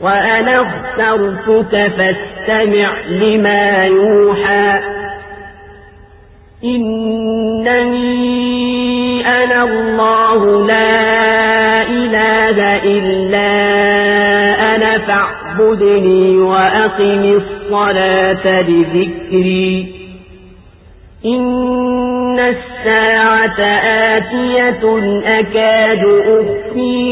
وأنا اخترتك فاستمع لما يوحى. إنني أنا الله لا إله إلا أنا فاعبدني وأقم الصلاة لذكري. إن الساعة آتية أكاد أخفيها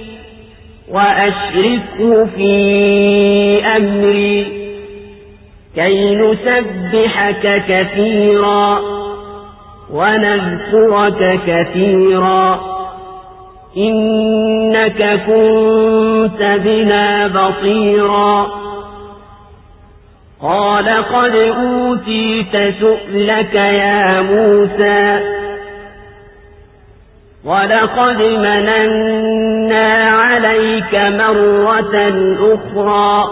وأشركه في أمري كي نسبحك كثيرا ونذكرك كثيرا. إنك كنت بنا بصيرا. قال قد أوتيت سؤلك يا موسى. ولقد مننا عليك مرة أخرى.